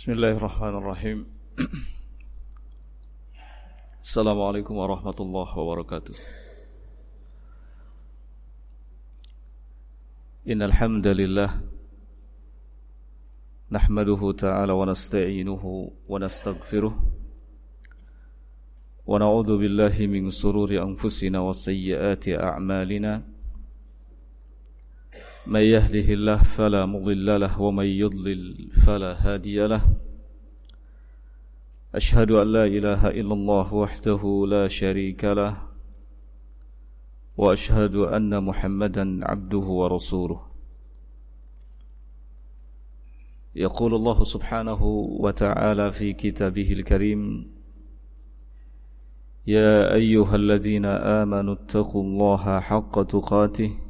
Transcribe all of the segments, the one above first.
بسم الله الرحمن الرحيم. السلام عليكم ورحمة الله وبركاته. إن الحمد لله نحمده تعالى ونستعينه ونستغفره ونعوذ بالله من سرور أنفسنا وسيئات أعمالنا. من يهده الله فلا مضل له ومن يضلل فلا هادي له. أشهد أن لا إله إلا الله وحده لا شريك له وأشهد أن محمدا عبده ورسوله. يقول الله سبحانه وتعالى في كتابه الكريم يا أيها الذين آمنوا اتقوا الله حق تقاته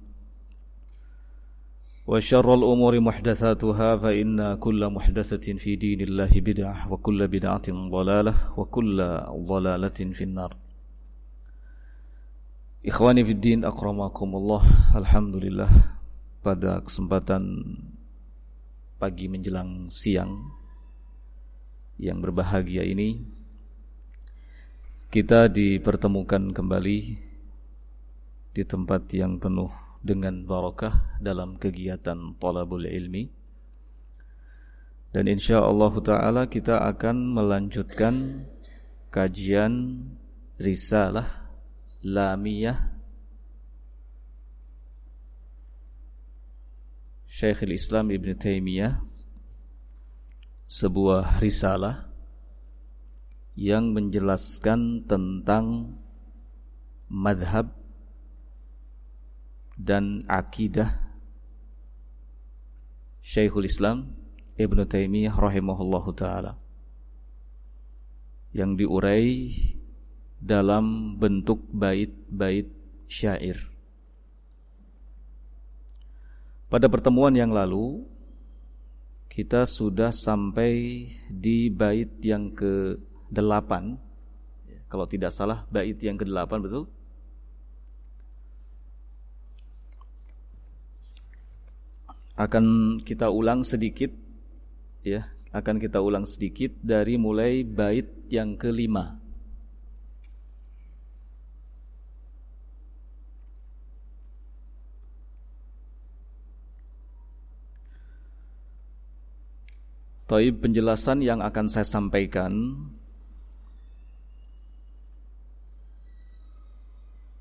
وشر الأمور محدثاتها فإن كل محدثة في دين الله بدعة وكل بدعة ضلالة وكل ضلالة في النار Ikhwani fiddin akramakumullah Alhamdulillah Pada kesempatan Pagi menjelang siang Yang berbahagia ini Kita dipertemukan kembali Di tempat yang penuh dengan barakah dalam kegiatan talabul ilmi. Dan insya Allah taala kita akan melanjutkan kajian risalah lamiyah Syekhul Islam Ibn Taimiyah sebuah risalah yang menjelaskan tentang madhab dan akidah Syekhul Islam Ibn Taimiyah rahimahullahu taala yang diurai dalam bentuk bait-bait syair. Pada pertemuan yang lalu kita sudah sampai di bait yang ke-8 kalau tidak salah bait yang ke-8 betul? Akan kita ulang sedikit ya akan kita ulang sedikit dari mulai bait yang kelima. Taib penjelasan yang akan saya sampaikan.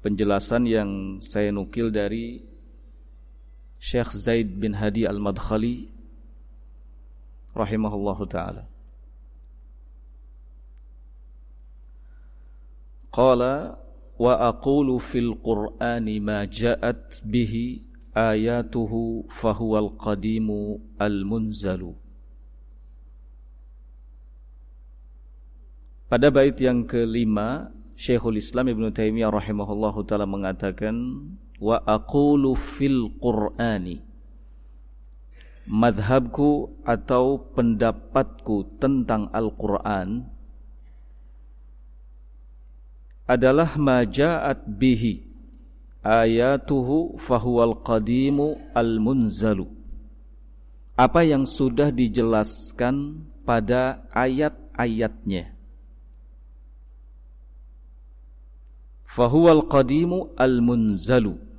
Penjelasan yang saya nukil dari Syekh Zaid bin Hadi Al-Madkhali rahimahullahu taala. Qala wa aqulu fil Qur'ani ma ja'at bihi ayatuhu fahuwal qadimu al-munzalu. Pada bait yang kelima, Syekhul Islam Ibn Taimiyah rahimahullahu taala mengatakan wa aqulu fil Qur'ani. Madhabku atau pendapatku tentang Al-Quran adalah maja'at bihi ayatuhu fahuwal qadimu al-munzalu. Apa yang sudah dijelaskan pada ayat-ayatnya. Fahuwal qadimu al-munzalu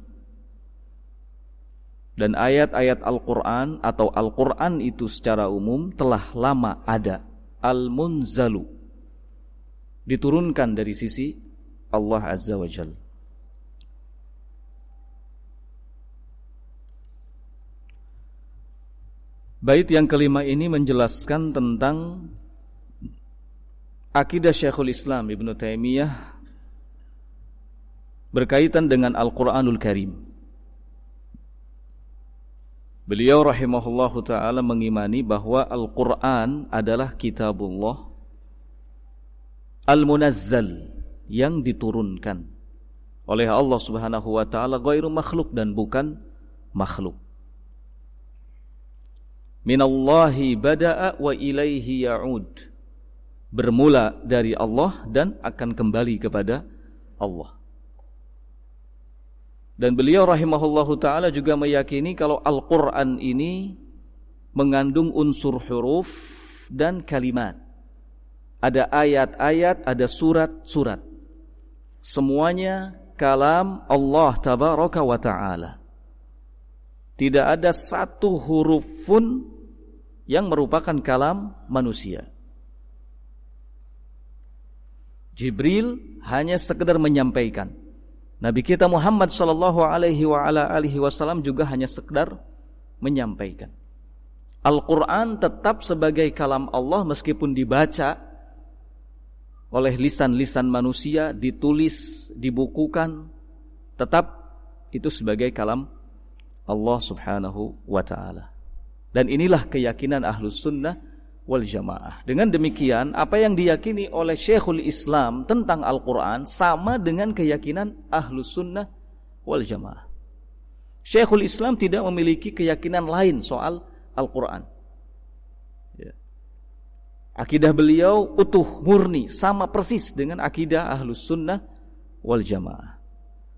dan ayat-ayat Al-Quran atau Al-Quran itu secara umum telah lama ada. Al-Munzalu. Diturunkan dari sisi Allah Azza wa Jal. Bait yang kelima ini menjelaskan tentang akidah Syekhul Islam Ibn Taimiyah berkaitan dengan Al-Quranul Karim. Beliau rahimahullahu taala mengimani bahwa Al-Qur'an adalah kitabullah al-munazzal yang diturunkan oleh Allah Subhanahu wa taala ghairu makhluk dan bukan makhluk. Minallahi bada'a wa ilaihi ya'ud. Bermula dari Allah dan akan kembali kepada Allah dan beliau rahimahullahu taala juga meyakini kalau Al-Qur'an ini mengandung unsur huruf dan kalimat ada ayat-ayat ada surat-surat semuanya kalam Allah tabaraka wa taala tidak ada satu huruf pun yang merupakan kalam manusia. Jibril hanya sekedar menyampaikan. Nabi kita Muhammad sallallahu alaihi wa ala alihi wasallam juga hanya sekedar menyampaikan. Al-Qur'an tetap sebagai kalam Allah meskipun dibaca oleh lisan-lisan manusia, ditulis, dibukukan, tetap itu sebagai kalam Allah Subhanahu wa taala. Dan inilah keyakinan ahlus sunnah wal jamaah. Dengan demikian, apa yang diyakini oleh Syekhul Islam tentang Al-Quran sama dengan keyakinan ahlus sunnah wal jamaah. Syekhul Islam tidak memiliki keyakinan lain soal Al-Quran. Ya. Akidah beliau utuh, murni, sama persis dengan akidah ahlus sunnah wal jamaah.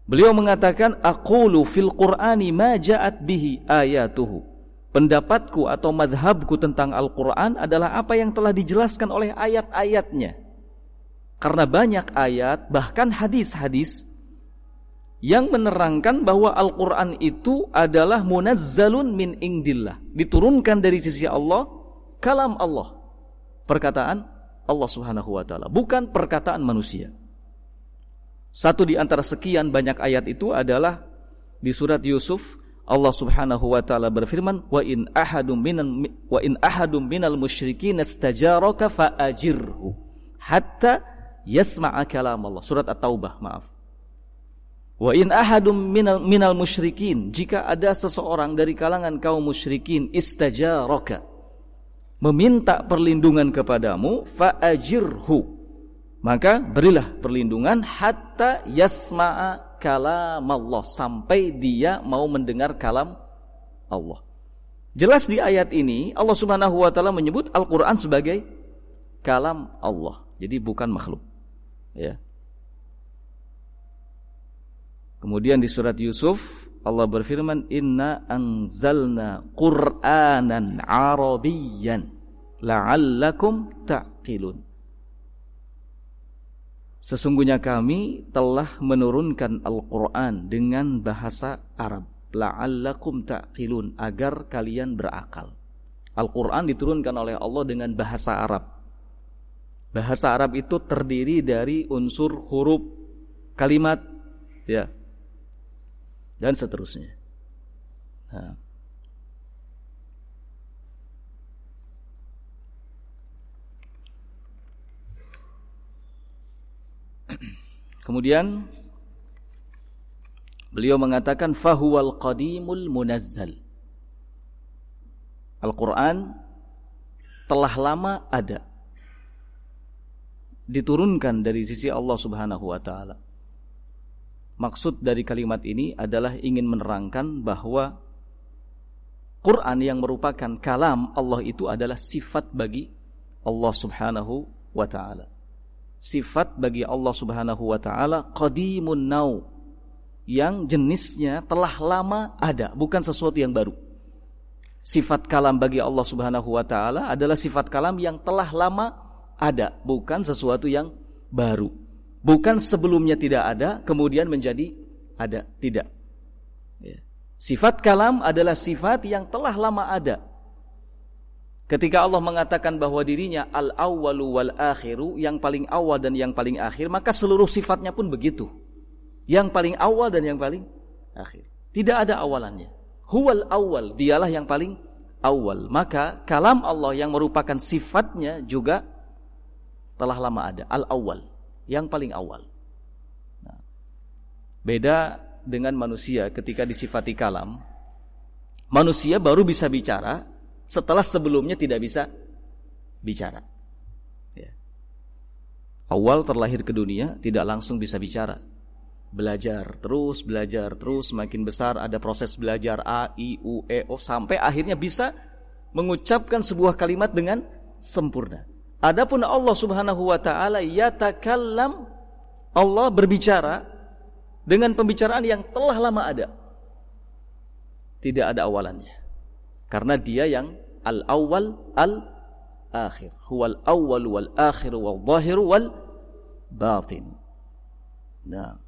Beliau mengatakan, Aqulu fil Qur'ani ma ja'at bihi ayatuhu pendapatku atau madhabku tentang Al-Quran adalah apa yang telah dijelaskan oleh ayat-ayatnya. Karena banyak ayat, bahkan hadis-hadis yang menerangkan bahwa Al-Quran itu adalah munazzalun min indillah. Diturunkan dari sisi Allah, kalam Allah. Perkataan Allah subhanahu wa ta'ala. Bukan perkataan manusia. Satu di antara sekian banyak ayat itu adalah di surat Yusuf Allah Subhanahu wa taala berfirman, "Wa in ahadum minal wa in ahadum minal musyrikin istajaraka faajirhu hatta yasma'a kalam Allah." Surat At-Taubah, maaf. Wa in ahadum minal, minal musyrikin, jika ada seseorang dari kalangan kaum musyrikin istajaraka meminta perlindungan kepadamu, faajirhu. Maka berilah perlindungan hatta yasma'a kalam Allah sampai dia mau mendengar kalam Allah. Jelas di ayat ini Allah Subhanahu wa taala menyebut Al-Qur'an sebagai kalam Allah. Jadi bukan makhluk. Ya. Kemudian di surat Yusuf Allah berfirman inna anzalna qur'anan arabiyyan la'allakum ta'qilun. Sesungguhnya kami telah menurunkan Al-Quran dengan bahasa Arab. La'allakum ta'qilun. Agar kalian berakal. Al-Quran diturunkan oleh Allah dengan bahasa Arab. Bahasa Arab itu terdiri dari unsur huruf, kalimat, ya, dan seterusnya. Nah. Kemudian beliau mengatakan fahuwal qadimul munazzal. Al-Qur'an telah lama ada. Diturunkan dari sisi Allah Subhanahu wa taala. Maksud dari kalimat ini adalah ingin menerangkan bahwa Quran yang merupakan kalam Allah itu adalah sifat bagi Allah Subhanahu wa taala sifat bagi Allah Subhanahu wa taala qadimun nau yang jenisnya telah lama ada, bukan sesuatu yang baru. Sifat kalam bagi Allah Subhanahu wa taala adalah sifat kalam yang telah lama ada, bukan sesuatu yang baru. Bukan sebelumnya tidak ada, kemudian menjadi ada, tidak. Ya. Sifat kalam adalah sifat yang telah lama ada, Ketika Allah mengatakan bahwa dirinya al-awwalu wal akhiru, yang paling awal dan yang paling akhir, maka seluruh sifatnya pun begitu. Yang paling awal dan yang paling akhir. Tidak ada awalannya. Huwal awal, dialah yang paling awal. Maka kalam Allah yang merupakan sifatnya juga telah lama ada. Al-awwal, yang paling awal. Nah, beda dengan manusia ketika disifati kalam. Manusia baru bisa bicara setelah sebelumnya tidak bisa bicara. Ya. Awal terlahir ke dunia tidak langsung bisa bicara belajar terus belajar terus semakin besar ada proses belajar a i u e o sampai akhirnya bisa mengucapkan sebuah kalimat dengan sempurna. Adapun Allah Subhanahu wa taala yatakallam Allah berbicara dengan pembicaraan yang telah lama ada. Tidak ada awalannya. Karena dia yang al-awwal al-akhir. Huwal awwal wal akhir wal zahir wal batin. Nah.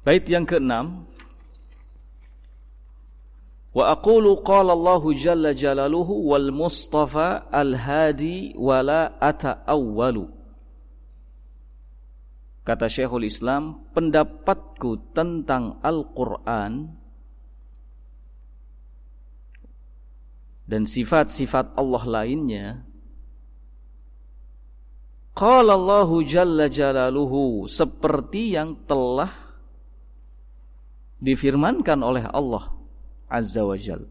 Bait yang keenam Wa aqulu qala Allah jalla jalaluhu wal mustafa al hadi wala ata'awwalu Kata Syekhul Islam pendapatku tentang Al-Qur'an dan sifat-sifat Allah lainnya Qala Allah jalla jalaluhu seperti yang telah difirmankan oleh Allah Azza wa Jal.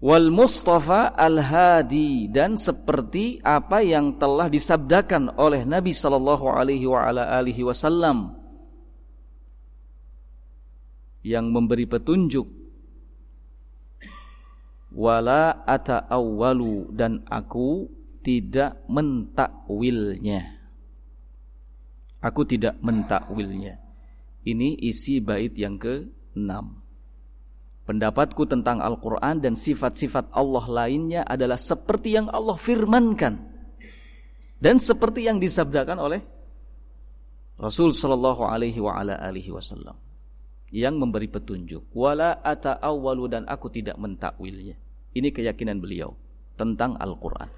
Wal Mustafa Al-Hadi dan seperti apa yang telah disabdakan oleh Nabi sallallahu alaihi wasallam yang memberi petunjuk wala ata'awwalu dan aku tidak mentakwilnya Aku tidak mentakwilnya. Ini isi bait yang ke-6. Pendapatku tentang Al-Quran dan sifat-sifat Allah lainnya adalah seperti yang Allah firmankan. Dan seperti yang disabdakan oleh Rasul Shallallahu Alaihi Wasallam yang memberi petunjuk. Wala ata'awwalu dan aku tidak mentakwilnya. Ini keyakinan beliau tentang Al-Quran.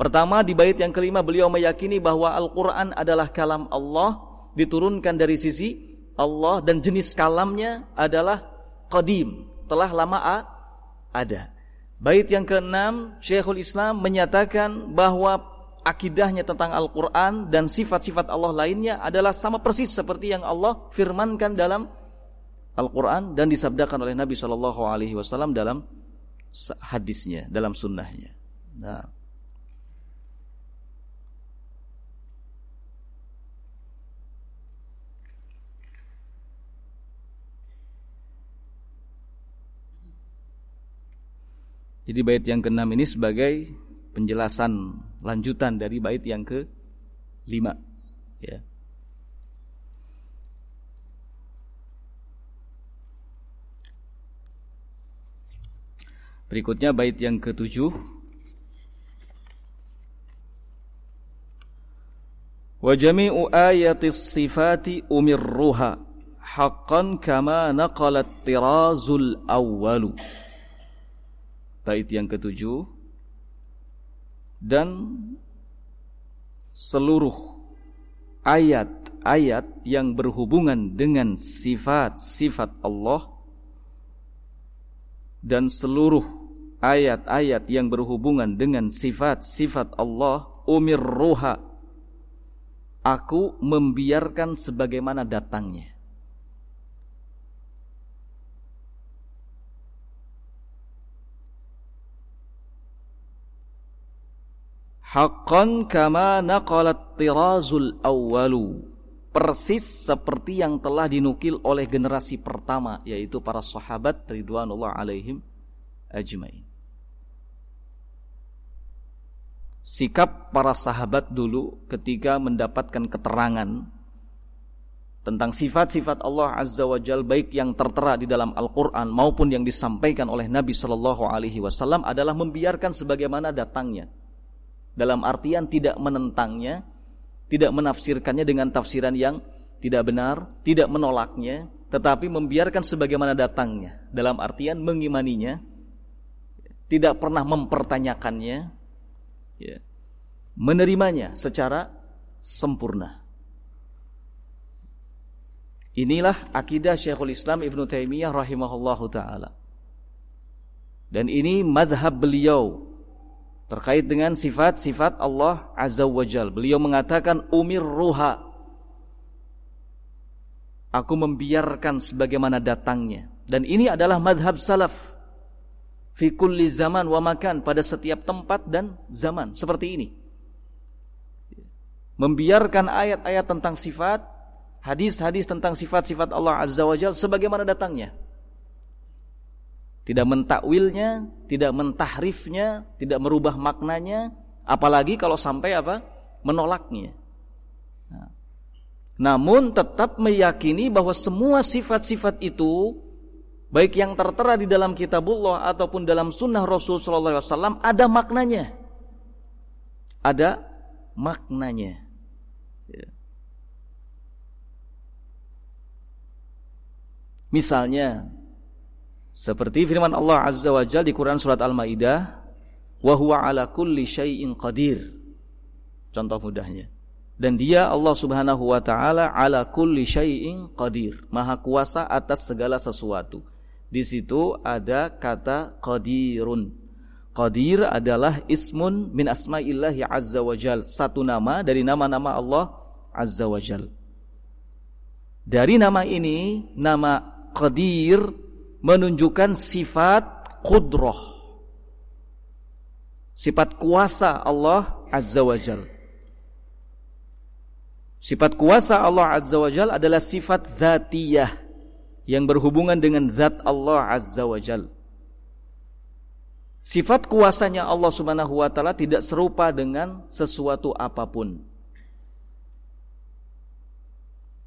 Pertama di bait yang kelima beliau meyakini bahwa Al-Quran adalah kalam Allah diturunkan dari sisi Allah dan jenis kalamnya adalah qadim, telah lama ada. Bait yang keenam Syekhul Islam menyatakan bahwa akidahnya tentang Al-Quran dan sifat-sifat Allah lainnya adalah sama persis seperti yang Allah firmankan dalam Al-Quran dan disabdakan oleh Nabi Shallallahu Alaihi Wasallam dalam hadisnya, dalam sunnahnya. Nah. Jadi bait yang keenam ini sebagai penjelasan lanjutan dari bait yang ke lima. Ya. Berikutnya bait yang ketujuh. Wa jami'u ayatis sifati umirruha haqqan kama naqalat tirazul bait yang ketujuh. Dan seluruh ayat-ayat yang berhubungan dengan sifat-sifat Allah dan seluruh ayat-ayat yang berhubungan dengan sifat-sifat Allah umir ruha aku membiarkan sebagaimana datangnya haqqan kama naqalat tirazul awwalu. Persis seperti yang telah dinukil oleh generasi pertama yaitu para sahabat ridwanullah alaihim ajmain. Sikap para sahabat dulu ketika mendapatkan keterangan tentang sifat-sifat Allah Azza wa Jal baik yang tertera di dalam Al-Quran maupun yang disampaikan oleh Nabi Shallallahu Alaihi Wasallam adalah membiarkan sebagaimana datangnya dalam artian tidak menentangnya, tidak menafsirkannya dengan tafsiran yang tidak benar, tidak menolaknya, tetapi membiarkan sebagaimana datangnya. Dalam artian mengimaninya, tidak pernah mempertanyakannya, ya, menerimanya secara sempurna. Inilah akidah Syekhul Islam Ibn Taimiyah rahimahullahu taala. Dan ini madhab beliau terkait dengan sifat-sifat Allah Azza wa Jal. Beliau mengatakan umir ruha. Aku membiarkan sebagaimana datangnya. Dan ini adalah madhab salaf. Fi kulli zaman wa makan pada setiap tempat dan zaman. Seperti ini. Membiarkan ayat-ayat tentang sifat hadis-hadis tentang sifat-sifat Allah Azza wa Jalla sebagaimana datangnya. Tidak mentakwilnya, tidak mentahrifnya, tidak merubah maknanya, apalagi kalau sampai apa? menolaknya. Nah. Namun tetap meyakini bahwa semua sifat-sifat itu baik yang tertera di dalam kitabullah ataupun dalam sunnah Rasul sallallahu alaihi wasallam ada maknanya. Ada maknanya. Misalnya seperti firman Allah Azza wa Jalla di Quran surat Al-Maidah, "Wa huwa ala kulli syai'in qadir." Contoh mudahnya. Dan dia Allah Subhanahu wa taala ala kulli syai'in qadir, maha kuasa atas segala sesuatu. Di situ ada kata qadirun. Qadir adalah ismun min asma'illahi azza wa jal, satu nama dari nama-nama Allah azza wa jal. Dari nama ini, nama Qadir menunjukkan sifat kudroh. Sifat kuasa Allah Azza wa Jal. Sifat kuasa Allah Azza wa Jal adalah sifat zatiyah yang berhubungan dengan zat Allah Azza wa Jal. Sifat kuasanya Allah Subhanahu wa taala tidak serupa dengan sesuatu apa pun.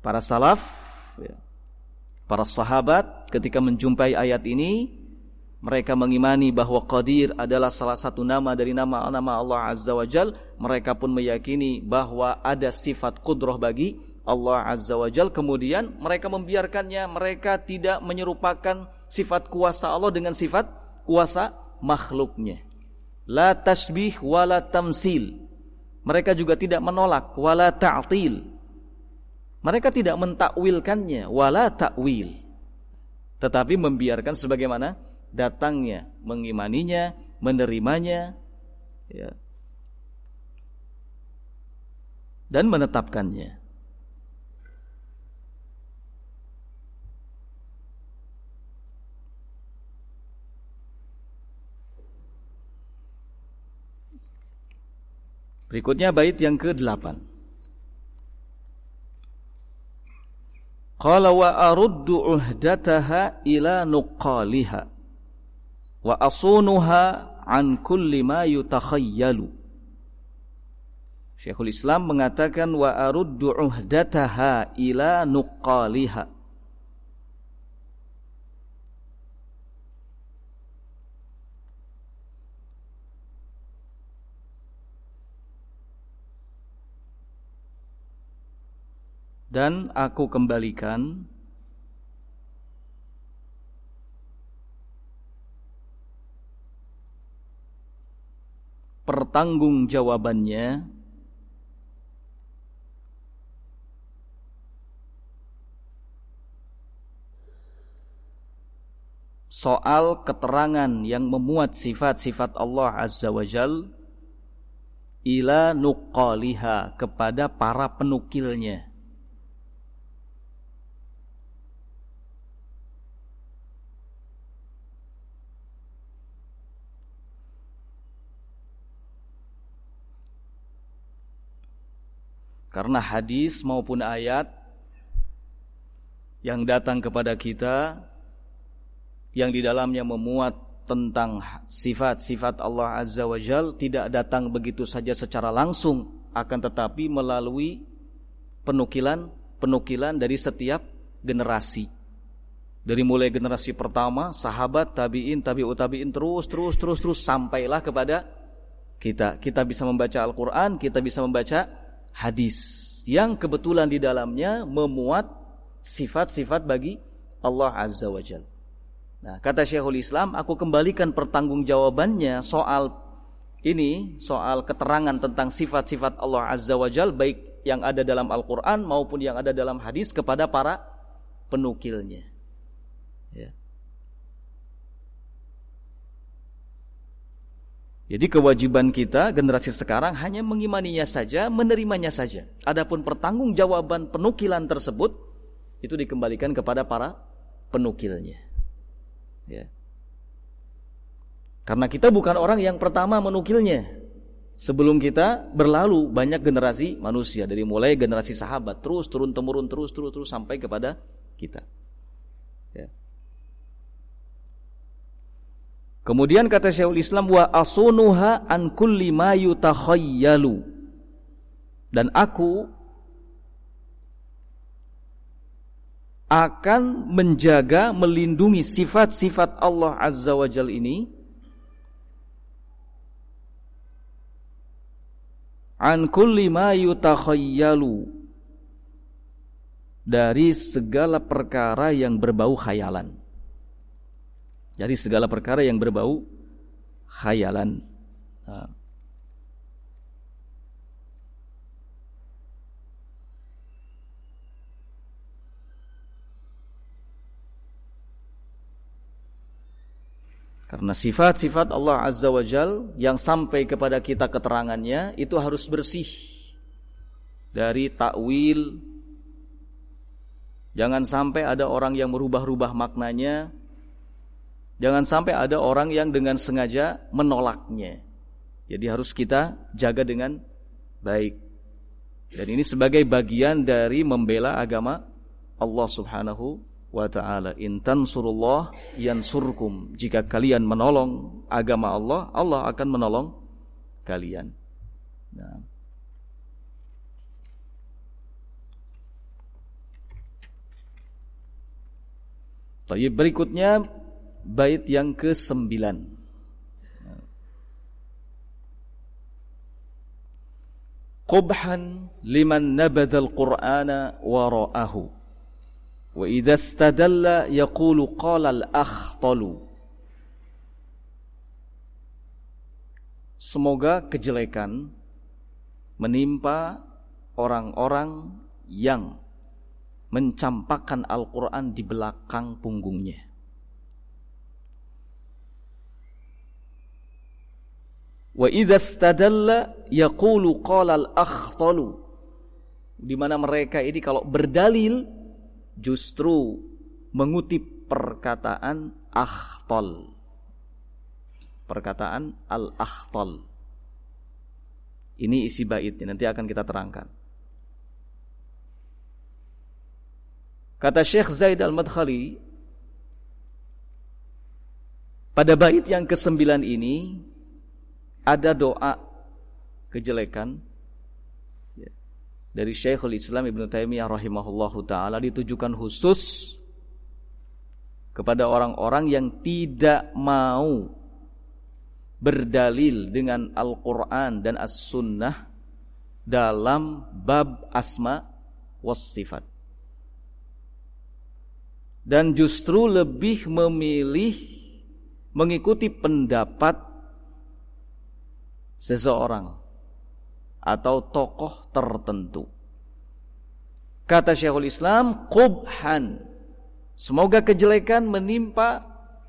Para salaf ya, Para sahabat ketika menjumpai ayat ini mereka mengimani bahwa Qadir adalah salah satu nama dari nama-nama Allah Azza wa Jal. Mereka pun meyakini bahwa ada sifat kudroh bagi Allah Azza wa Jal. Kemudian mereka membiarkannya. Mereka tidak menyerupakan sifat kuasa Allah dengan sifat kuasa makhluknya. La tasbih wala tamsil. Mereka juga tidak menolak wala ta'til. Mereka tidak mentakwilkannya wala takwil. Tetapi membiarkan sebagaimana datangnya, mengimaninya, menerimanya ya. dan menetapkannya. Berikutnya bait yang ke-8. Qala wa aruddu uhdataha ila nuqaliha wa asunuha an kulli ma yutakhayyalu. Syekhul Islam mengatakan wa aruddu uhdataha ila nuqaliha. Dan aku kembalikan pertanggungjawabannya soal keterangan yang memuat sifat-sifat Allah Azza wa Jal ila nuqaliha kepada para penukilnya Karena hadis maupun ayat yang datang kepada kita yang di dalamnya memuat tentang sifat-sifat Allah Azza wa Jal tidak datang begitu saja secara langsung akan tetapi melalui penukilan-penukilan dari setiap generasi. Dari mulai generasi pertama, sahabat, tabi'in, tabi'ut tabi'in terus terus terus terus sampailah kepada kita. Kita bisa membaca Al-Qur'an, kita bisa membaca hadis yang kebetulan di dalamnya memuat sifat-sifat bagi Allah Azza wa Jal. Nah, kata Syekhul Islam, aku kembalikan pertanggungjawabannya soal ini, soal keterangan tentang sifat-sifat Allah Azza wa Jal, baik yang ada dalam Al-Quran maupun yang ada dalam hadis kepada para penukilnya. Ya. Jadi kewajiban kita generasi sekarang hanya mengimaninya saja, menerimanya saja. Adapun pertanggungjawaban penukilan tersebut itu dikembalikan kepada para penukilnya. Ya. Karena kita bukan orang yang pertama menukilnya. Sebelum kita berlalu banyak generasi manusia dari mulai generasi sahabat terus turun temurun terus terus terus sampai kepada kita. Kemudian kata Syekhul Islam wa asunuha an kulli ma yutakhayyalu. Dan aku akan menjaga melindungi sifat-sifat Allah Azza wa Jal ini an kulli ma yutakhayyalu dari segala perkara yang berbau khayalan. Dari segala perkara yang berbau khayalan. Karena sifat-sifat Allah Azza wa Jal yang sampai kepada kita keterangannya itu harus bersih dari takwil. Jangan sampai ada orang yang merubah-rubah maknanya. Jangan sampai ada orang yang dengan sengaja menolaknya. Jadi harus kita jaga dengan baik. Dan ini sebagai bagian dari membela agama Allah Subhanahu wa ta'ala in tansurullah yansurkum jika kalian menolong agama Allah Allah akan menolong kalian nah. Tapi berikutnya bait yang ke-9 Qubhan liman nabadal Qur'ana wara'ahu Wa idza istadalla yaqulu qala al-akhtalu. Semoga kejelekan menimpa orang-orang yang mencampakkan Al-Quran di belakang punggungnya. Wa idza yaqulu qala al-akhtalu. Di mana mereka ini kalau berdalil justru mengutip perkataan akhtol. Perkataan al-akhtol. Ini isi baitnya, nanti akan kita terangkan. Kata Syekh Zaid Al-Madkhali, pada bait yang kesembilan ini ada doa kejelekan dari Syekhul Islam Ibn Taimiyah rahimahullahu taala ditujukan khusus kepada orang-orang yang tidak mau berdalil dengan Al-Qur'an dan As-Sunnah dalam bab asma was sifat. Dan justru lebih memilih mengikuti pendapat seseorang atau tokoh tertentu. Kata Syekhul Islam, qubhan. Semoga kejelekan menimpa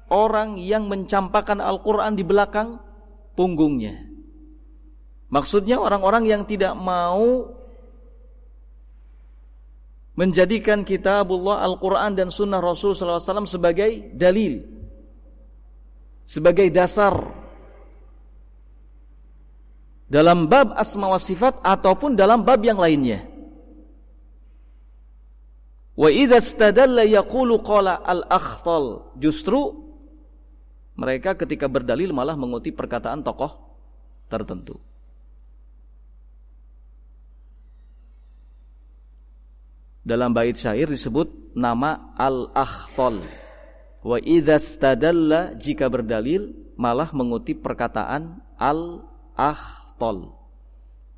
orang yang mencampakkan Al-Quran di belakang punggungnya. Maksudnya orang-orang yang tidak mau menjadikan kitabullah Al-Quran dan sunnah Rasul SAW sebagai dalil. Sebagai dasar dalam bab asma wa sifat ataupun dalam bab yang lainnya. Wa idza istadalla yaqulu qala al-akhtal. Justru mereka ketika berdalil malah mengutip perkataan tokoh tertentu. Dalam bait syair disebut nama al-akhtal. Wa idza istadalla jika berdalil malah mengutip perkataan al-akhtal ahtol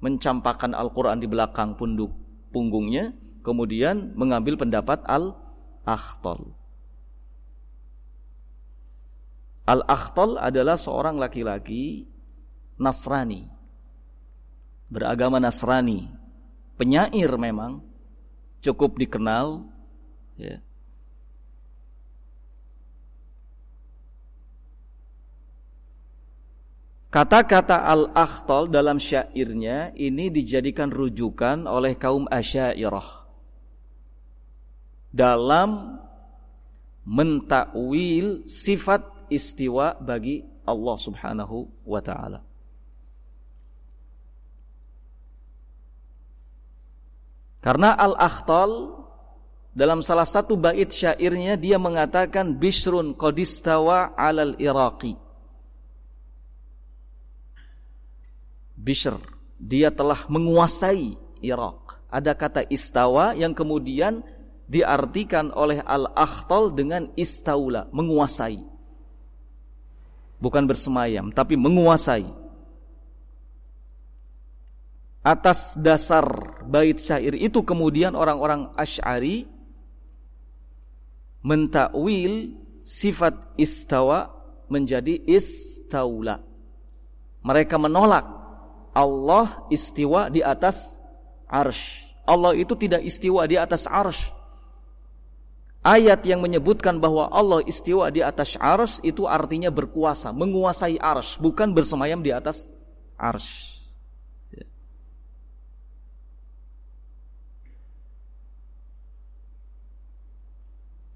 mencampakkan Al-Quran di belakang punduk punggungnya kemudian mengambil pendapat Al-Ahtol Al-Ahtol adalah seorang laki-laki Nasrani. Beragama Nasrani. Penyair memang. Cukup dikenal ya. Kata-kata al-akhtal dalam syairnya ini dijadikan rujukan oleh kaum asyairah dalam mentakwil sifat istiwa bagi Allah Subhanahu wa taala. Karena Al-Akhtal dalam salah satu bait syairnya dia mengatakan bisrun qadistawa 'alal iraqi. Bishr, dia telah menguasai Irak. Ada kata istawa yang kemudian diartikan oleh Al-Akhtal dengan istaula, menguasai. Bukan bersemayam, tapi menguasai. Atas dasar bait syair itu kemudian orang-orang Asy'ari mentakwil sifat istawa menjadi istaula. Mereka menolak Allah istiwa di atas arsh. Allah itu tidak istiwa di atas arsh. Ayat yang menyebutkan bahwa Allah istiwa di atas arsh itu artinya berkuasa, menguasai arsh, bukan bersemayam di atas arsh.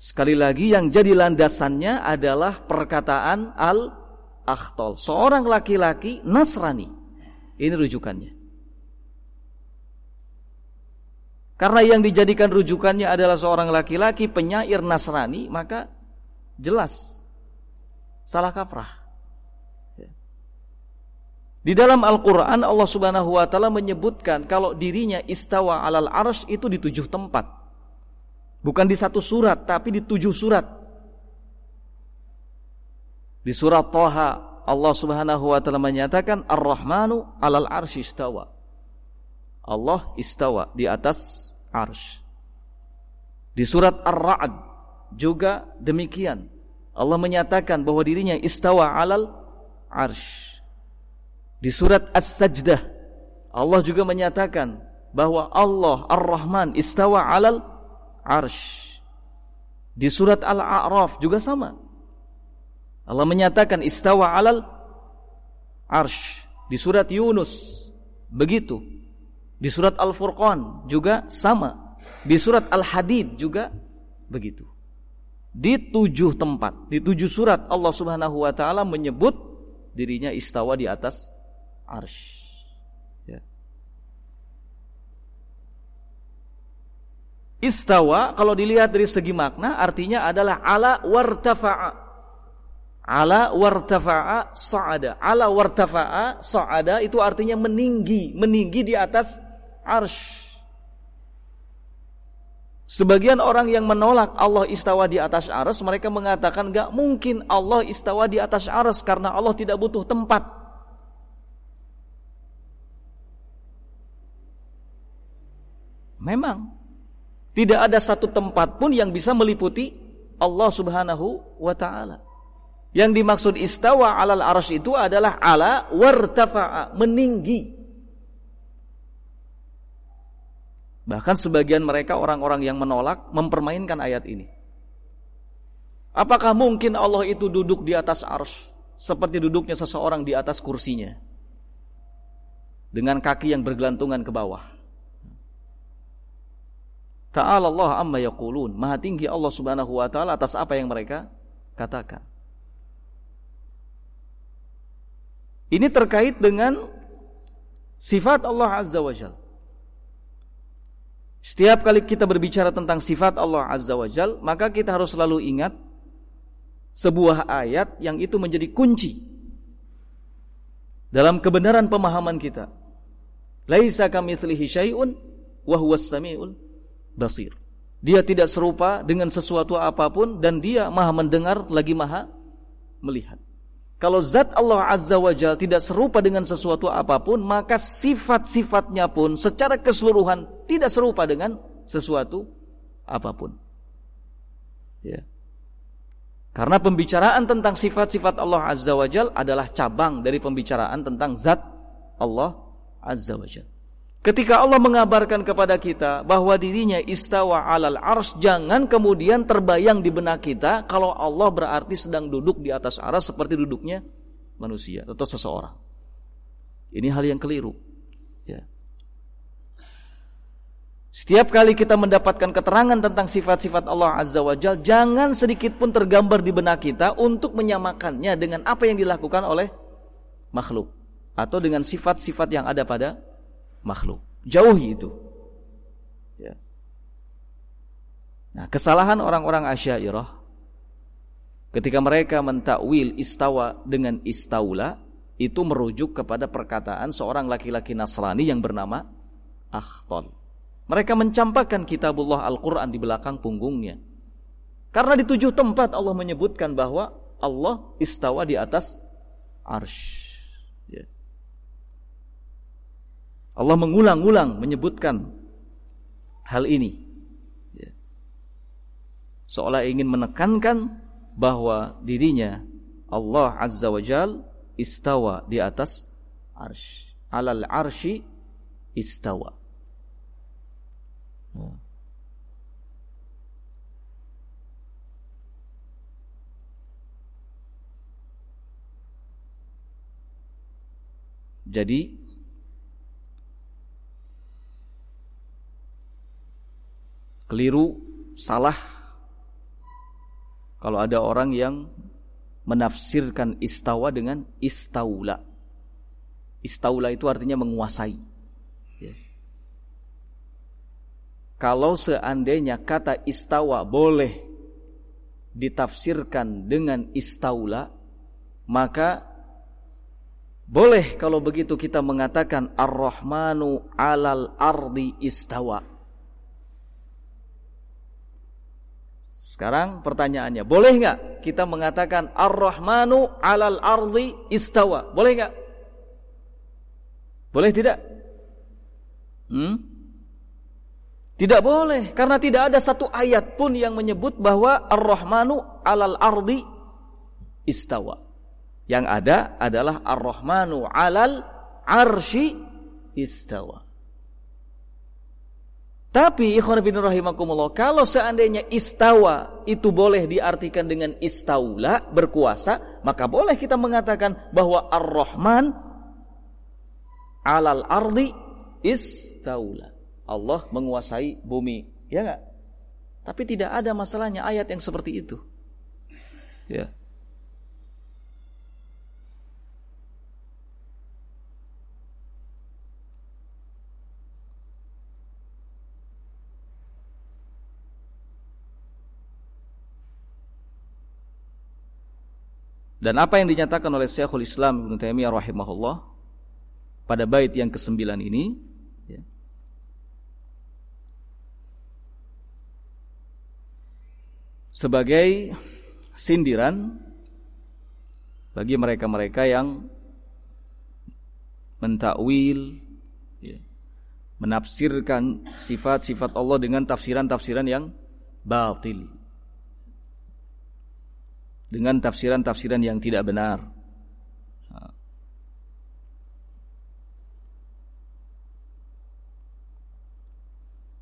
Sekali lagi yang jadi landasannya adalah perkataan al-akhtol. Seorang laki-laki Nasrani. Ini rujukannya. Karena yang dijadikan rujukannya adalah seorang laki-laki penyair Nasrani, maka jelas salah kaprah. Di dalam Al-Quran Allah subhanahu wa ta'ala menyebutkan kalau dirinya istawa alal arsh itu di tujuh tempat. Bukan di satu surat, tapi di tujuh surat. Di surat Toha, Allah subhanahu wa ta'ala menyatakan, Ar-Rahmanu alal arsh istawa. Allah istawa di atas arsh. Di surat Ar-Ra'd juga demikian. Allah menyatakan bahwa dirinya istawa alal arsh. Di surat As-Sajdah, Allah juga menyatakan bahwa Allah Ar-Rahman istawa alal arsh. Di surat Al-A'raf juga sama. Allah menyatakan istawa alal arsh. Di surat Yunus begitu. Di surat Al-Furqan juga sama. Di surat Al-Hadid juga begitu. Di tujuh tempat, di tujuh surat Allah Subhanahu wa taala menyebut dirinya istawa di atas arsh. Istawa kalau dilihat dari segi makna artinya adalah ala wartafa'a. Ala wartafa'a sa'ada. Ala wartafa'a sa'ada itu artinya meninggi, meninggi di atas arsh. Sebagian orang yang menolak Allah istawa di atas aras, mereka mengatakan gak mungkin Allah istawa di atas aras karena Allah tidak butuh tempat. Memang tidak ada satu tempat pun yang bisa meliputi Allah Subhanahu wa taala. Yang dimaksud istawa alal arsh itu adalah ala wartafa'a, meninggi. Bahkan sebagian mereka orang-orang yang menolak mempermainkan ayat ini. Apakah mungkin Allah itu duduk di atas arsh seperti duduknya seseorang di atas kursinya? Dengan kaki yang bergelantungan ke bawah. Ta'ala Allah amma yaqulun. Maha tinggi Allah Subhanahu wa taala atas apa yang mereka katakan. Ini terkait dengan sifat Allah Azza wa Jal. Setiap kali kita berbicara tentang sifat Allah Azza wa Jal, maka kita harus selalu ingat sebuah ayat yang itu menjadi kunci dalam kebenaran pemahaman kita. Laisa kamitslihi syai'un wa huwas samiul basir. Dia tidak serupa dengan sesuatu apa pun dan dia maha mendengar lagi maha melihat. Kalau zat Allah Azza wa Jal tidak serupa dengan sesuatu apa pun, maka sifat-sifatnya pun secara keseluruhan tidak serupa dengan sesuatu apa pun. Ya. Karena pembicaraan tentang sifat-sifat Allah Azza wa Jal adalah cabang dari pembicaraan tentang zat Allah Azza wa Jal. Ketika Allah mengabarkan kepada kita bahwa dirinya istawa alal ars, jangan kemudian terbayang di benak kita kalau Allah berarti sedang duduk di atas aras seperti duduknya manusia atau seseorang. Ini hal yang keliru. Ya. Setiap kali kita mendapatkan keterangan tentang sifat-sifat Allah Azza wa Jal, jangan sedikit pun tergambar di benak kita untuk menyamakannya dengan apa yang dilakukan oleh makhluk atau dengan sifat-sifat yang ada pada makhluk. Jauhi itu. Ya. Nah, kesalahan orang-orang Asy'ariyah ketika mereka mentakwil istawa dengan istaula itu merujuk kepada perkataan seorang laki-laki Nasrani yang bernama Akhtal. Mereka mencampakkan kitabullah Al-Quran di belakang punggungnya. Karena di tujuh tempat Allah menyebutkan bahwa Allah istawa di atas arsh. Ya. Allah mengulang-ulang menyebutkan hal ini. Ya. Seolah ingin menekankan bahwa dirinya Allah Azza wa Jal istawa di atas arsh. Alal arshi istawa. Hmm. Jadi keliru, salah kalau ada orang yang menafsirkan istawa dengan istaula. Istaula itu artinya menguasai. kalau seandainya kata istawa boleh ditafsirkan dengan istaula, maka boleh kalau begitu kita mengatakan Ar-Rahmanu 'alal ardi istawa. Sekarang pertanyaannya, boleh nggak kita mengatakan Ar-Rahmanu 'alal ardi istawa? Boleh nggak? Boleh tidak? Hmm? Tidak boleh karena tidak ada satu ayat pun yang menyebut bahwa Ar-Rahmanu 'alal ardi istawa. Yang ada adalah Ar-Rahmanu 'alal arsy istawa. Tapi ikhwan bin rahimakumullah, kalau seandainya istawa itu boleh diartikan dengan istaula, berkuasa, maka boleh kita mengatakan bahwa Ar-Rahman 'alal ardi istaula. Allah menguasai bumi, ya enggak? Tapi tidak ada masalahnya ayat yang seperti itu. Ya. Dan apa yang dinyatakan oleh Syekhul Islam Ibnu Taimiyah rahimahullah pada bait yang kesembilan ini sebagai sindiran bagi mereka-mereka yang mentakwil ya, menafsirkan sifat-sifat Allah dengan tafsiran-tafsiran yang batil dengan tafsiran-tafsiran yang tidak benar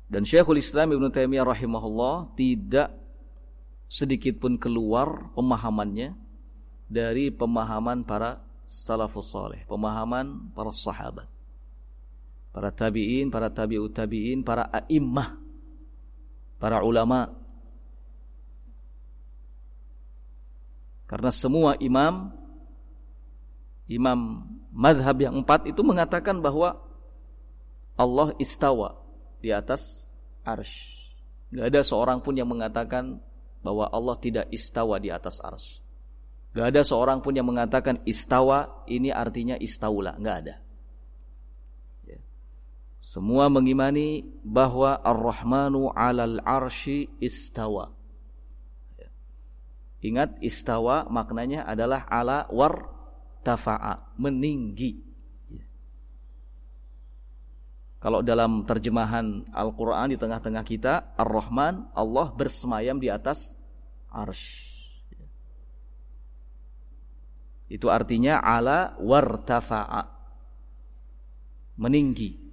dan Syekhul Islam Ibn Taimiyah rahimahullah tidak sedikit pun keluar pemahamannya dari pemahaman para salafus saleh, pemahaman para sahabat. Para tabi'in, para tabi'ut tabi'in, para a'immah, para ulama. Karena semua imam imam madhab yang empat itu mengatakan bahwa Allah istawa di atas arsh. Gak ada seorang pun yang mengatakan bahwa Allah tidak istawa di atas ars. Gak ada seorang pun yang mengatakan istawa ini artinya istaula, gak ada. Ya. Semua mengimani bahwa Ar-Rahmanu 'alal arsy istawa. Ingat istawa maknanya adalah ala war tafa'a, meninggi. Kalau dalam terjemahan Al-Quran di tengah-tengah kita, Ar-Rahman, Allah bersemayam di atas arsh. Itu artinya ala wartafa'a. Meninggi.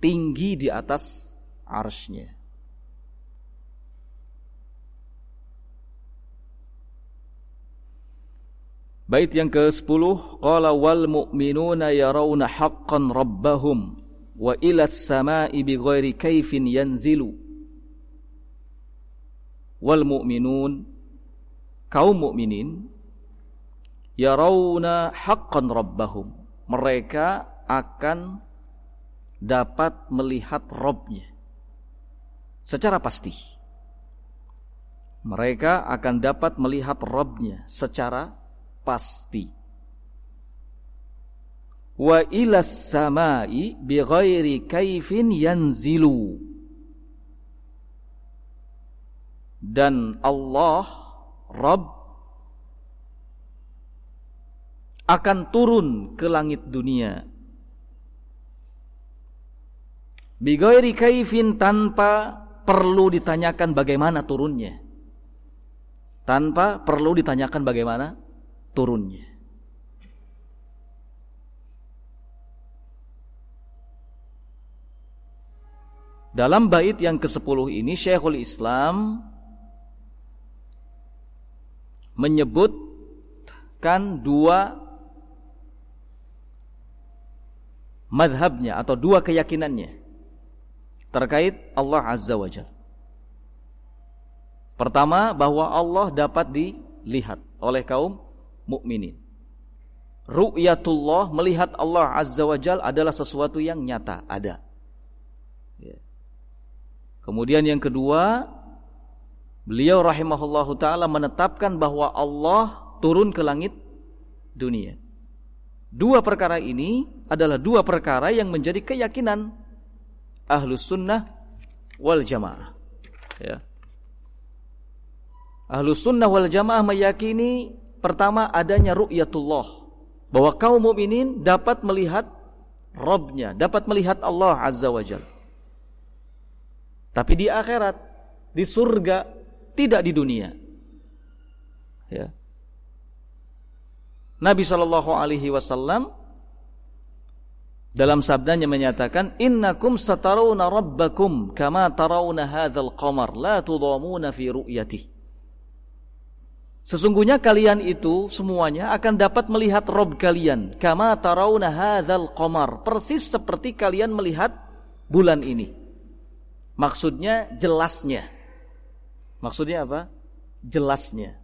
Tinggi di atas arshnya. Bait yang ke-10 qala wal mu'minuna yarawna haqqan rabbahum wa ila as-sama'i bighairi kaifin yanzilu. Wal mu'minun kaum mukminin yarawna haqqan rabbahum. Mereka akan dapat melihat Robnya secara pasti. Mereka akan dapat melihat Robnya secara pasti. Wa ilas samai bi ghairi kaifin yanzilu. Dan Allah Rabb akan turun ke langit dunia. Bigoiri kaifin tanpa perlu ditanyakan bagaimana turunnya. Tanpa perlu ditanyakan bagaimana turunnya. Dalam bait yang ke-10 ini Syekhul Islam menyebutkan dua madhabnya atau dua keyakinannya terkait Allah Azza wa Jalla. Pertama bahwa Allah dapat dilihat oleh kaum mukminin. Ru'yatullah melihat Allah Azza wa Jal adalah sesuatu yang nyata, ada. Ya. Kemudian yang kedua, beliau rahimahullahu taala menetapkan bahwa Allah turun ke langit dunia. Dua perkara ini adalah dua perkara yang menjadi keyakinan ahlus sunnah wal jamaah. Ya. Ahlus sunnah wal jamaah meyakini Pertama adanya ru'yatullah bahwa kaum mukminin dapat melihat Robnya, dapat melihat Allah Azza wa Jal. Tapi di akhirat, di surga, tidak di dunia. Ya. Nabi Shallallahu Alaihi Wasallam dalam sabdanya menyatakan innakum satarawna rabbakum kama tarawna hadzal qamar la tudamuna fi ru'yatihi Sesungguhnya kalian itu semuanya akan dapat melihat Rob kalian. Kama tarawna hadzal qamar. Persis seperti kalian melihat bulan ini. Maksudnya jelasnya. Maksudnya apa? Jelasnya.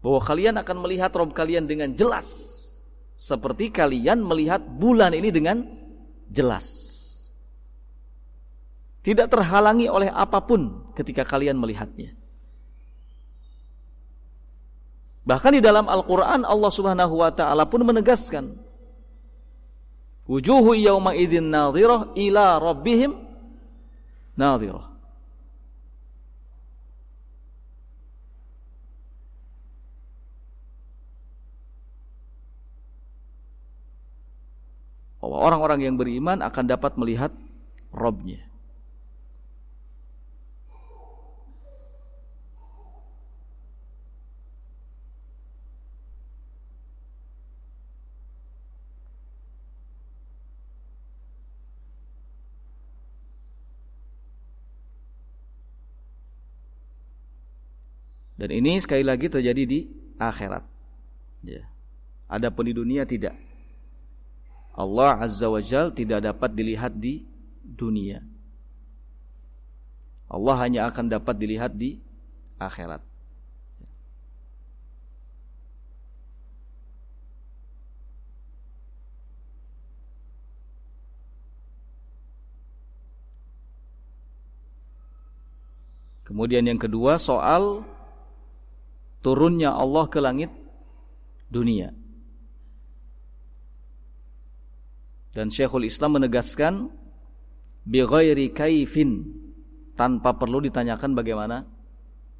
Bahwa kalian akan melihat Rob kalian dengan jelas. Seperti kalian melihat bulan ini dengan jelas. Tidak terhalangi oleh apa pun ketika kalian melihatnya. Bahkan di dalam Al-Quran Allah subhanahu wa ta'ala pun menegaskan. Wujuhu yawma idhin nadhirah ila rabbihim nadhirah. orang-orang yang beriman akan dapat melihat Robnya. Dan ini sekali lagi terjadi di akhirat. Ya. Adapun di dunia tidak. Allah Azza wa Jal tidak dapat dilihat di dunia. Allah hanya akan dapat dilihat di akhirat. Kemudian yang kedua soal turunnya Allah ke langit dunia. Dan Syekhul Islam menegaskan bi ghairi kaifin tanpa perlu ditanyakan bagaimana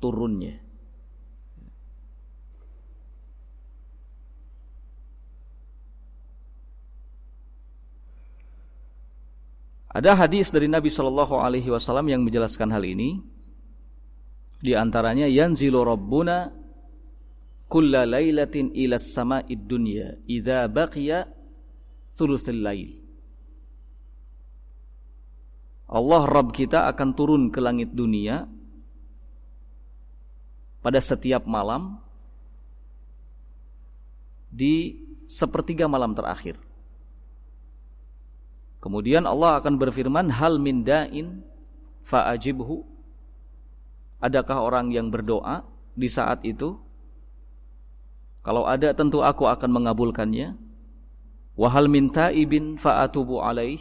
turunnya. Ada hadis dari Nabi Shallallahu Alaihi Wasallam yang menjelaskan hal ini. Di antaranya yanzilu rabbuna kulla lailatin ila sama'id dunya idza baqiya thuluthil lail Allah Rabb kita akan turun ke langit dunia pada setiap malam di sepertiga malam terakhir. Kemudian Allah akan berfirman, "Hal min da'in fa'ajibhu." Adakah orang yang berdoa di saat itu? Kalau ada tentu aku akan mengabulkannya. Wahal minta ibin fa'atubu alaih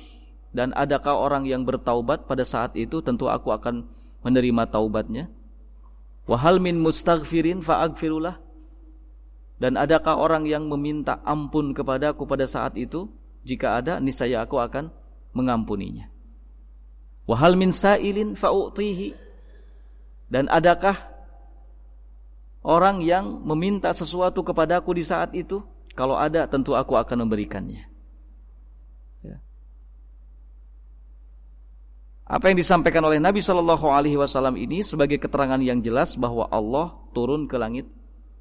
dan adakah orang yang bertaubat pada saat itu tentu aku akan menerima taubatnya. Wahal min mustaghfirin fa'agfirullah dan adakah orang yang meminta ampun kepadaku pada saat itu? Jika ada, niscaya aku akan mengampuninya. Wahal min sa'ilin fa'u'tihi dan adakah orang yang meminta sesuatu kepadaku di saat itu? Kalau ada, tentu aku akan memberikannya. Apa yang disampaikan oleh Nabi Shallallahu Alaihi Wasallam ini sebagai keterangan yang jelas bahwa Allah turun ke langit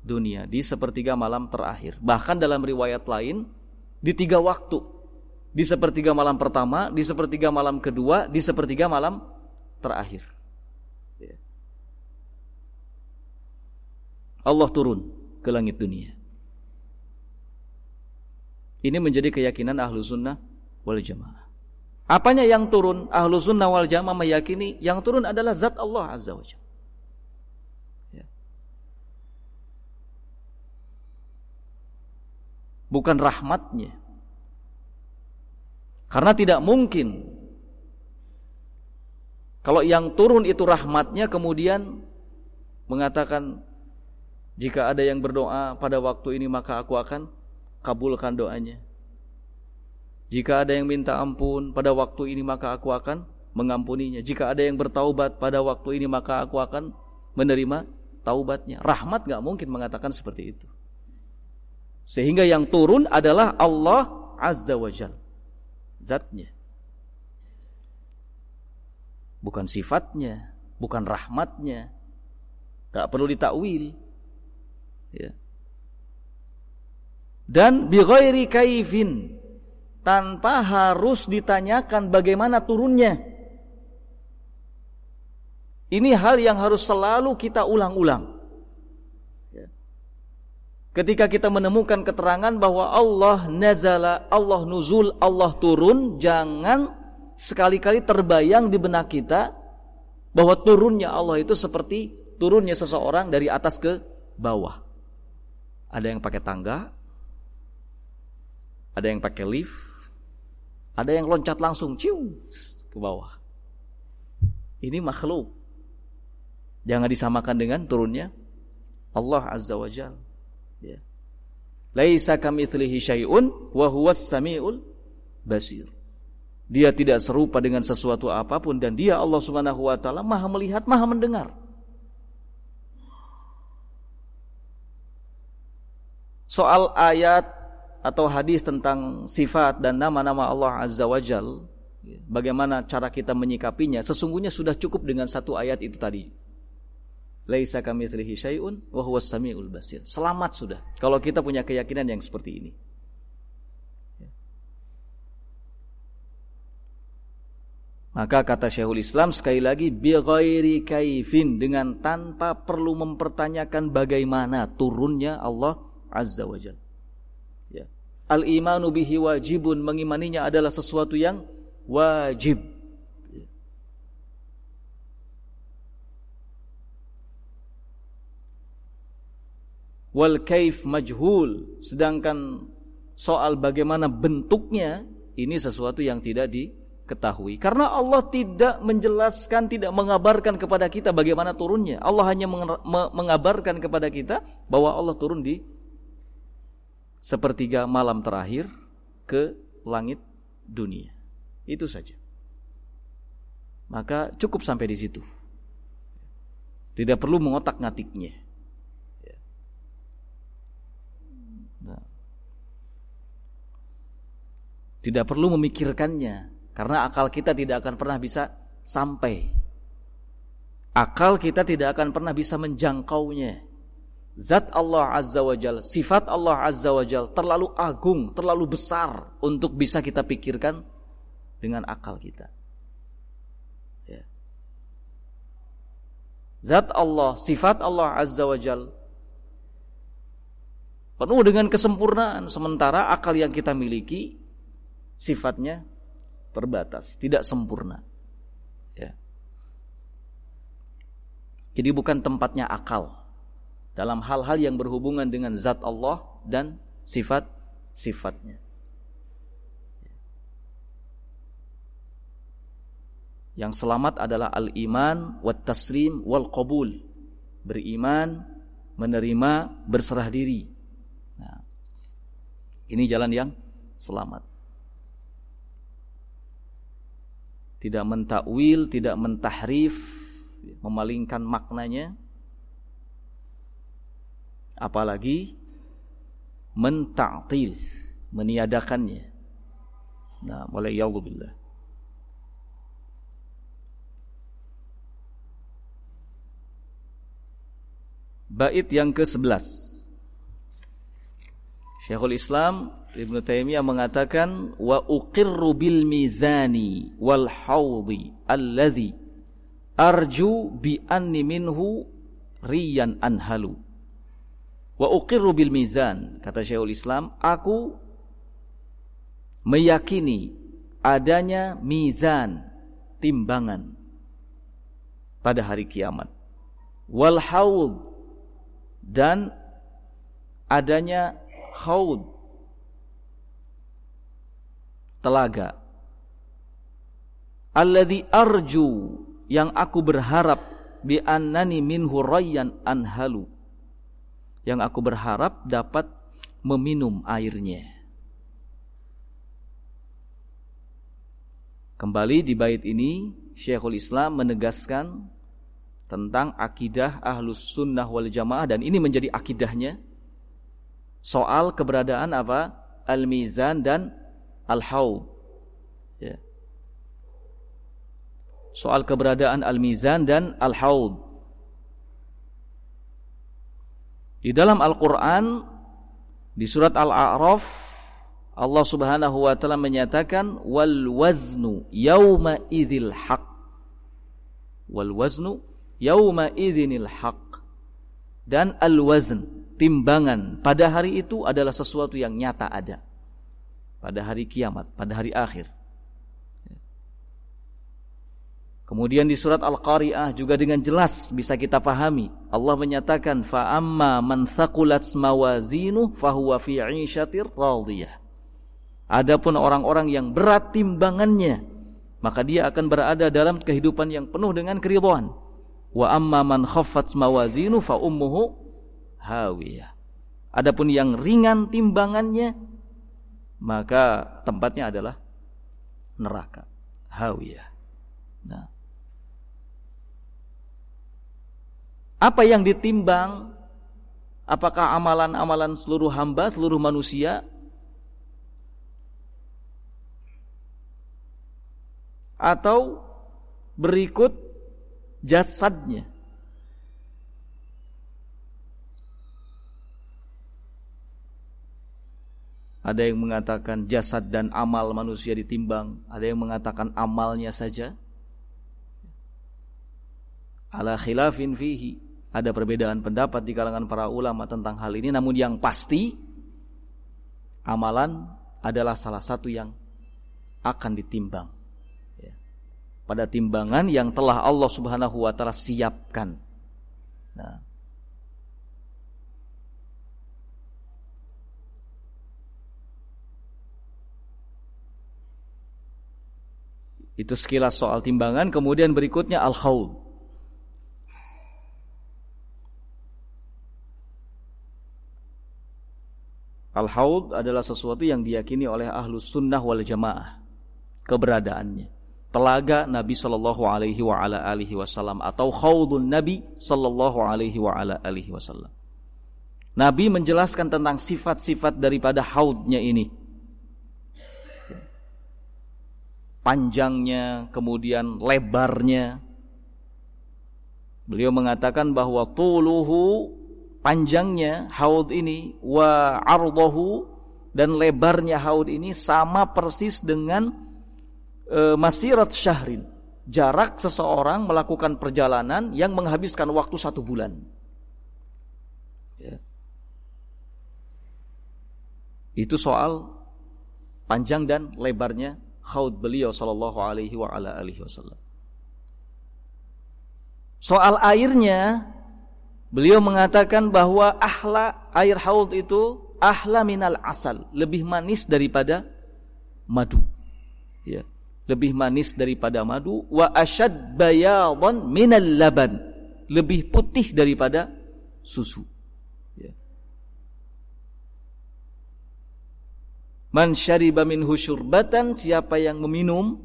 dunia di sepertiga malam terakhir. Bahkan dalam riwayat lain di tiga waktu, di sepertiga malam pertama, di sepertiga malam kedua, di sepertiga malam terakhir. Allah turun ke langit dunia. Ini menjadi keyakinan ahlu sunnah wal jamaah. Apanya yang turun? Ahlu sunnah wal jamaah meyakini yang turun adalah zat Allah Azza wa Jalla. Ya. Bukan rahmatnya. Karena tidak mungkin kalau yang turun itu rahmatnya kemudian mengatakan jika ada yang berdoa pada waktu ini maka aku akan kabulkan doanya. Jika ada yang minta ampun pada waktu ini maka aku akan mengampuninya. Jika ada yang bertaubat pada waktu ini maka aku akan menerima taubatnya. Rahmat gak mungkin mengatakan seperti itu. Sehingga yang turun adalah Allah Azza wa Jal. Zatnya. Bukan sifatnya, bukan rahmatnya. Gak perlu ditakwil. Ya. Dan bi ghairi kaifin tanpa harus ditanyakan bagaimana turunnya. Ini hal yang harus selalu kita ulang-ulang. Ya. Ketika kita menemukan keterangan bahwa Allah nazala, Allah nuzul, Allah turun, jangan sekali-kali terbayang di benak kita bahwa turunnya Allah itu seperti turunnya seseorang dari atas ke bawah. Ada yang pakai tangga, ada yang pakai lift, ada yang loncat langsung cium ke bawah. Ini makhluk. Jangan disamakan dengan turunnya Allah Azza wa Jal. Ya. Laisa kamitslihi syai'un wa huwas samiul basir. Dia tidak serupa dengan sesuatu apa pun dan dia Allah Subhanahu wa taala Maha melihat, Maha mendengar. Soal ayat atau hadis tentang sifat dan nama-nama Allah Azza wa Jal, bagaimana cara kita menyikapinya, sesungguhnya sudah cukup dengan satu ayat itu tadi. Laisa kamitslihi syai'un wa huwas samiul basir. Selamat sudah kalau kita punya keyakinan yang seperti ini. Maka kata Syekhul Islam sekali lagi bi ghairi kaifin dengan tanpa perlu mempertanyakan bagaimana turunnya Allah Azza wa Jalla. Al-imanu bihi wajibun mengimaninya adalah sesuatu yang wajib. Wal kaif majhul sedangkan soal bagaimana bentuknya ini sesuatu yang tidak diketahui karena Allah tidak menjelaskan tidak mengabarkan kepada kita bagaimana turunnya Allah hanya mengabarkan kepada kita bahwa Allah turun di sepertiga malam terakhir ke langit dunia. Itu saja. Maka cukup sampai di situ. Tidak perlu mengotak-ngatiknya. Nah. Tidak perlu memikirkannya karena akal kita tidak akan pernah bisa sampai. Akal kita tidak akan pernah bisa menjangkaunya zat Allah Azza wa Jal, sifat Allah Azza wa Jal terlalu agung, terlalu besar untuk bisa kita pikirkan dengan akal kita. Ya. Zat Allah, sifat Allah Azza wa Jal Penuh dengan kesempurnaan sementara akal yang kita miliki sifatnya terbatas, tidak sempurna. Ya. Jadi bukan tempatnya akal dalam hal-hal yang berhubungan dengan zat Allah dan sifat-sifatnya. Yang selamat adalah al-iman wat taslim wal qabul. Beriman, menerima, berserah diri. Nah, ini jalan yang selamat. Tidak mentakwil, tidak mentahrif, memalingkan maknanya. Apalagi menta'til, meniadakannya. Nah, mulai billah. Bait yang ke-11 Syekhul Islam Ibn Taimiyah mengatakan wa uqirru bil mizani wal haudi alladhi arju bi anni minhu riyan anhalu wa uqirru bil mizan kata Syekhul Islam aku meyakini adanya mizan timbangan pada hari kiamat. Wal haud dan adanya haud telaga. Alladzi arju yang aku berharap bi annani minhu rayyan anhalu yang aku berharap dapat meminum airnya. Kembali di bait ini Syekhul Islam menegaskan tentang akidah ahlus sunnah wal jamaah dan ini menjadi akidahnya. Soal keberadaan apa? Al mizan dan al haud ya. soal keberadaan al mizan dan al haud di dalam Al Quran di surat Al A'raf Allah Subhanahu wa taala menyatakan wal waznu yauma idzil haq wal waznu yauma idzinil haq dan al-wazn timbangan pada hari itu adalah sesuatu yang nyata ada. Pada hari kiamat pada hari akhir Kemudian di surat Al-Qari'ah juga dengan jelas bisa kita pahami. Allah menyatakan fa amma man thaqulat mawazinu fahuwa fi 'ishatir radiyah. Adapun orang-orang yang berat timbangannya, maka dia akan berada dalam kehidupan yang penuh dengan keridhaan. Wa amma man khaffat mawazinu fa ummuhu hawiyah. Adapun yang ringan timbangannya maka tempatnya adalah neraka, hawiyah. Nah. Apa yang ditimbang? Apakah amalan-amalan seluruh hamba, seluruh manusia atau berikut jasadnya. Ada yang mengatakan jasad dan amal manusia ditimbang, ada yang mengatakan amalnya saja. Ala khilafin fihi. Ada perbedaan pendapat di kalangan para ulama tentang hal ini, namun yang pasti amalan adalah salah satu yang akan ditimbang pada timbangan yang telah Allah Subhanahu wa taala siapkan. Nah. Itu sekilas soal timbangan, kemudian berikutnya al-haud. Al-haud adalah sesuatu yang diyakini oleh ahlus sunnah wal jamaah keberadaannya telaga Nabi Shallallahu Alaihi wa ala alihi Wasallam atau khawdun Nabi Shallallahu Alaihi wa ala alihi Wasallam. Nabi menjelaskan tentang sifat-sifat daripada haudnya ini. Panjangnya, kemudian lebarnya. Beliau mengatakan bahwa tuluhu panjangnya haud ini wa ardahu dan lebarnya haud ini sama persis dengan e, masirat syahrin. Jarak seseorang melakukan perjalanan yang menghabiskan waktu satu bulan. Ya. Itu soal panjang dan lebarnya haud beliau sallallahu alaihi wa ala alihi wasallam. Soal airnya beliau mengatakan bahwa ahla air haud itu ahla minal asal, lebih manis daripada madu. Ya, lebih manis daripada madu wa asyad bayadan minal laban, lebih putih daripada susu. Man syariba minhu syurbatan siapa yang meminum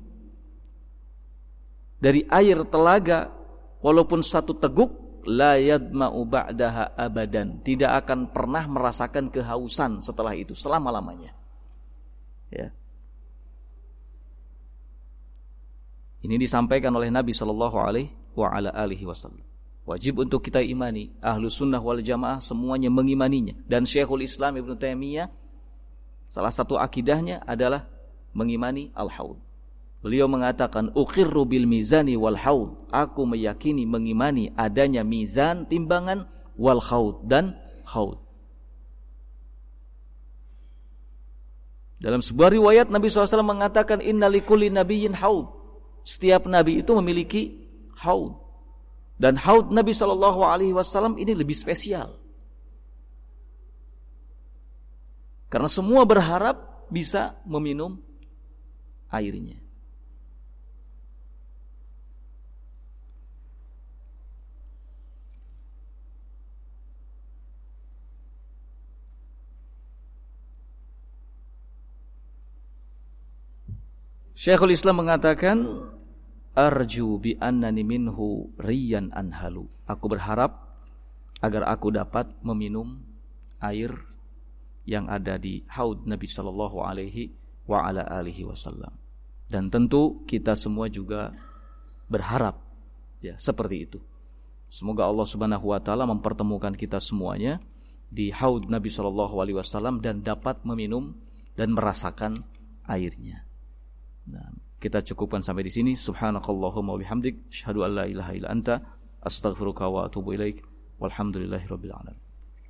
dari air telaga walaupun satu teguk la yadma'u ba'daha abadan. Tidak akan pernah merasakan kehausan setelah itu selama-lamanya. Ya. Ini disampaikan oleh Nabi sallallahu alaihi wasallam. Wajib untuk kita imani ahlu sunnah wal jamaah semuanya mengimaninya. Dan Syekhul Islam Ibnu Taimiyah Salah satu akidahnya adalah mengimani al-haud. Beliau mengatakan uqirru bil mizani wal haud. Aku meyakini mengimani adanya mizan timbangan wal haud dan haud. Dalam sebuah riwayat Nabi SAW mengatakan inna likulli nabiyyin haud. Setiap nabi itu memiliki haud. Dan haud Nabi SAW ini lebih spesial. Karena semua berharap bisa meminum airnya. Syekhul Islam mengatakan arju bi annani minhu riyan anhalu. Aku berharap agar aku dapat meminum air yang ada di haud Nabi Shallallahu Alaihi wa ala alihi wasallam. Dan tentu kita semua juga berharap ya seperti itu. Semoga Allah Subhanahu wa taala mempertemukan kita semuanya di haud Nabi Shallallahu alaihi wasallam dan dapat meminum dan merasakan airnya. Nah, kita cukupkan sampai di sini. Subhanakallahumma wabihamdik, asyhadu an la ilaha illa anta, astaghfiruka wa atubu ilaik. Walhamdulillahirabbil alamin.